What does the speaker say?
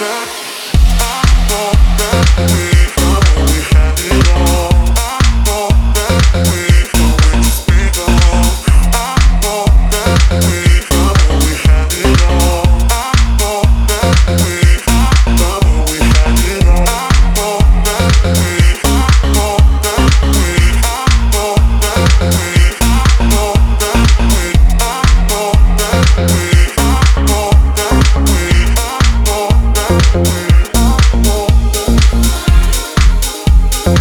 that. I want that.